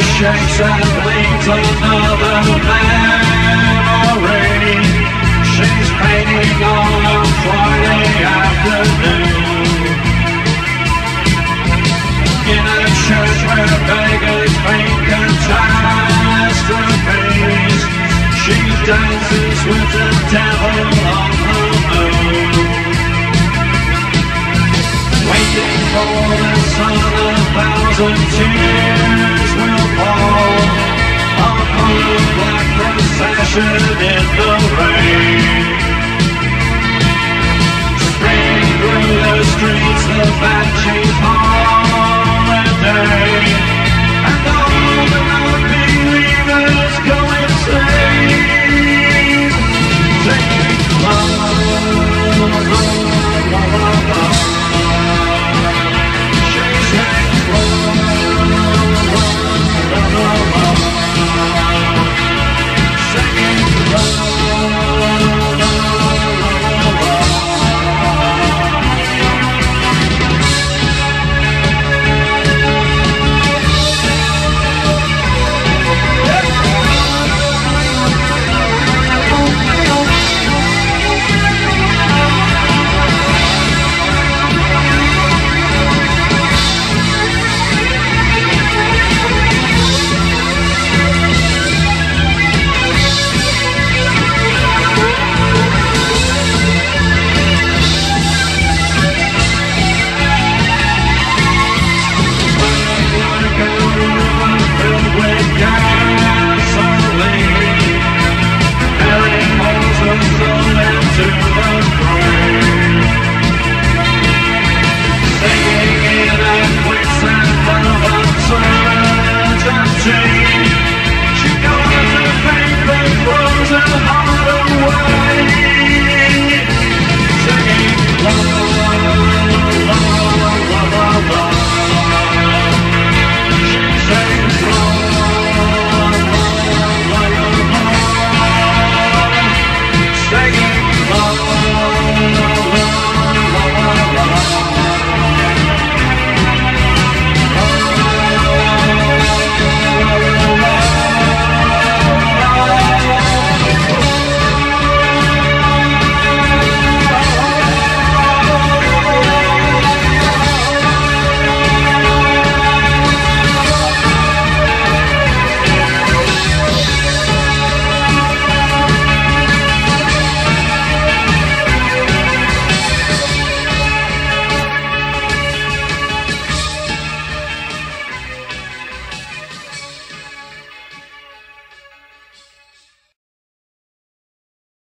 shakes and bleeds another memory. She's painting on a Friday afternoon. In a church where beggars paint catastrophes, she dances with the devil on the moon. Waiting for the sun, a thousand tears dancing in the rain. Spring through the streets of Apache Holiday. And all the non-believers go insane. Take me love. to